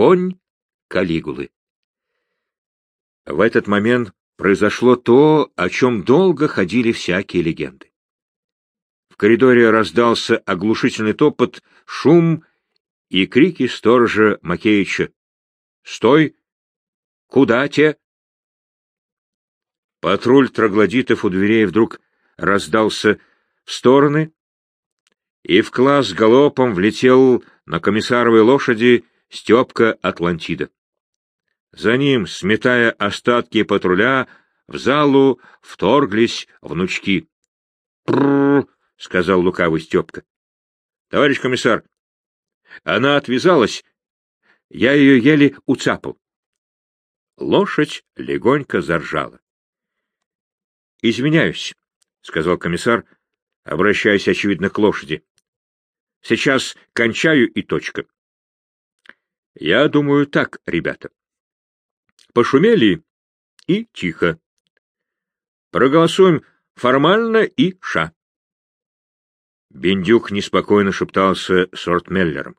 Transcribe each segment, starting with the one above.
конь Калигулы. В этот момент произошло то, о чем долго ходили всякие легенды. В коридоре раздался оглушительный топот, шум и крики сторожа Макеича. «Стой! Куда те?» Патруль троглодитов у дверей вдруг раздался в стороны, и в класс галопом влетел на комиссаровой лошади Степка Атлантида. За ним, сметая остатки патруля, в залу вторглись внучки. «Прррр!» — сказал лукавый Степка. — Товарищ комиссар, она отвязалась, я ее еле уцапал. Лошадь легонько заржала. — Извиняюсь, — сказал комиссар, обращаясь, очевидно, к лошади. — Сейчас кончаю и точка. — Я думаю так, ребята. Пошумели и тихо. Проголосуем формально и ша. Бендюк неспокойно шептался с Ортмеллером.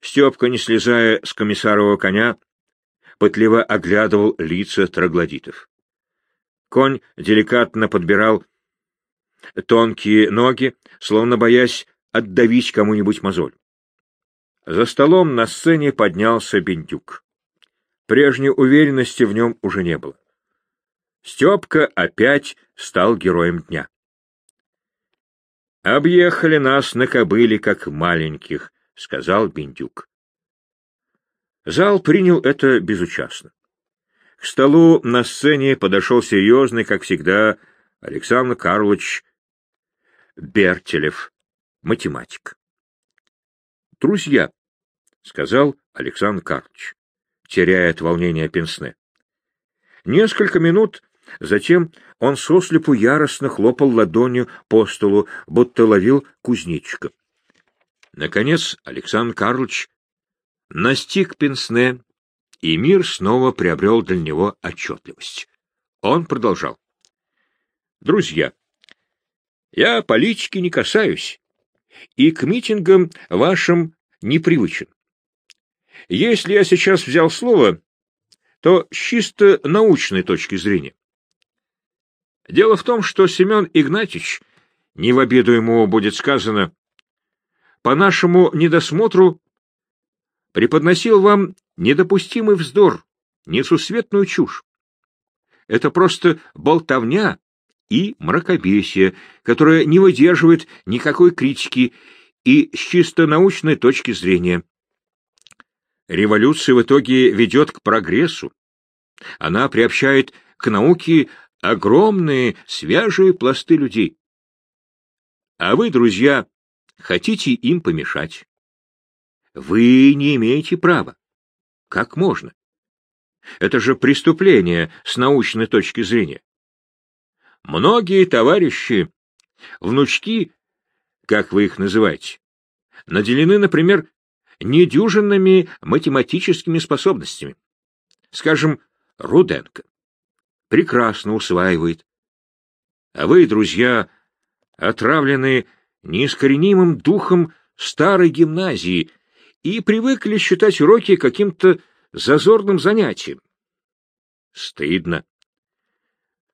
Степка, не слезая с комиссарового коня, пытливо оглядывал лица троглодитов. Конь деликатно подбирал тонкие ноги, словно боясь отдавить кому-нибудь мозоль. За столом на сцене поднялся Бендюк. Прежней уверенности в нем уже не было. Степка опять стал героем дня. «Объехали нас на кобыле, как маленьких», — сказал Бендюк. Зал принял это безучастно. К столу на сцене подошел серьезный, как всегда, Александр Карлович Бертелев, математик. «Друзья», — сказал Александр Карлович, теряя от волнения пенсне. Несколько минут затем он сослепу яростно хлопал ладонью по столу, будто ловил кузнечика. Наконец Александр Карлович настиг пенсне, и мир снова приобрел для него отчетливость. Он продолжал. «Друзья, я политики не касаюсь, и к митингам вашим непривычен. Если я сейчас взял слово, то с чисто научной точки зрения. Дело в том, что Семен Игнатьич, не в обиду ему будет сказано, по нашему недосмотру преподносил вам недопустимый вздор, несусветную чушь. Это просто болтовня и мракобесие, которое не выдерживает никакой критики и с чисто научной точки зрения. Революция в итоге ведет к прогрессу. Она приобщает к науке огромные свежие пласты людей. А вы, друзья, хотите им помешать. Вы не имеете права. Как можно? Это же преступление с научной точки зрения. Многие товарищи, внучки, как вы их называете, наделены, например, недюжинными математическими способностями. Скажем, Руденко. Прекрасно усваивает. А вы, друзья, отравлены неискоренимым духом старой гимназии и привыкли считать уроки каким-то зазорным занятием. Стыдно.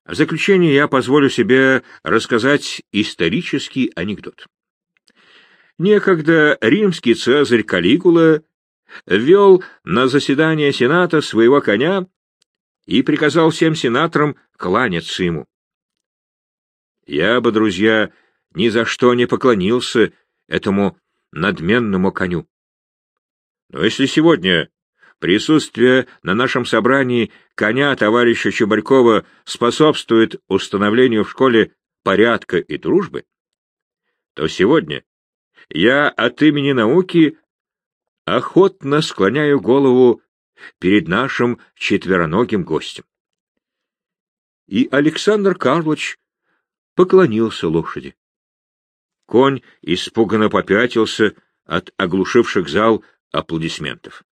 В заключение я позволю себе рассказать исторический анекдот. Некогда римский цезарь Калигула ввел на заседание Сената своего коня и приказал всем сенаторам кланяться ему. Я бы, друзья, ни за что не поклонился этому надменному коню. Но если сегодня присутствие на нашем собрании коня товарища Чебарькова способствует установлению в школе порядка и дружбы, то сегодня я от имени науки охотно склоняю голову перед нашим четвероногим гостем. И Александр Карлович поклонился лошади. Конь испуганно попятился от оглушивших зал аплодисментов.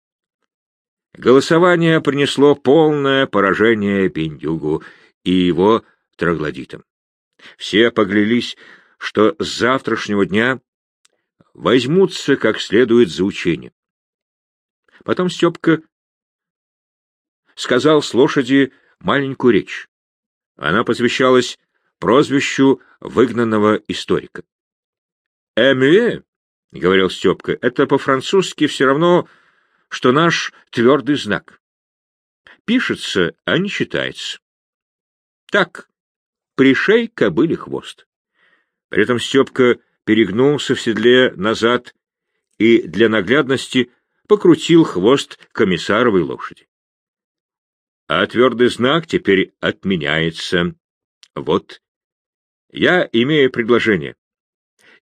Голосование принесло полное поражение Пиндюгу и его троглодитам. Все поглялись, что с завтрашнего дня возьмутся как следует за учение. Потом Степка сказал с лошади маленькую речь. Она посвящалась прозвищу выгнанного историка. «Эмюэ», — говорил Степка, — «это по-французски все равно, что наш твердый знак. Пишется, а не читается. Так, пришей кобыли хвост». При этом Степка перегнулся в седле назад и для наглядности покрутил хвост комиссаровой лошади. А твердый знак теперь отменяется. Вот. Я имею предложение.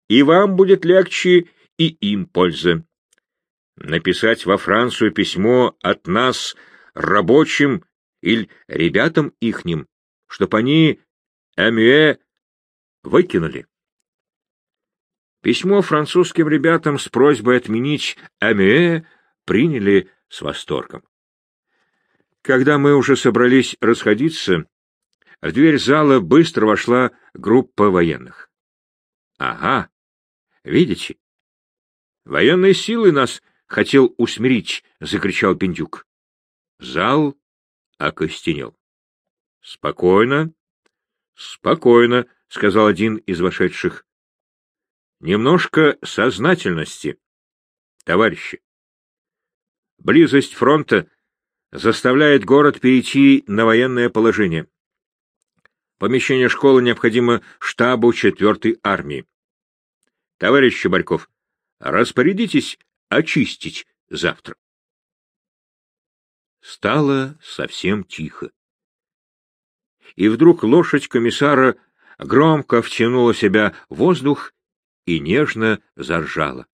И вам будет легче, и им польза. Написать во Францию письмо от нас рабочим или ребятам ихним, чтоб они Эмюэ выкинули. Письмо французским ребятам с просьбой отменить Амюэ приняли с восторгом. Когда мы уже собрались расходиться, в дверь зала быстро вошла группа военных. — Ага, видите? Военные силы нас хотел усмирить, — закричал Пиндюк. Зал окостенел. — Спокойно, спокойно, — сказал один из вошедших. Немножко сознательности, товарищи. Близость фронта заставляет город перейти на военное положение. Помещение школы необходимо штабу 4-й армии. Товарищ Чебарьков, распорядитесь очистить завтра. Стало совсем тихо. И вдруг лошадь комиссара громко втянула в себя воздух и нежно заржала.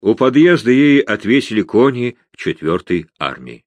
У подъезда ей отвесили кони четвертой армии.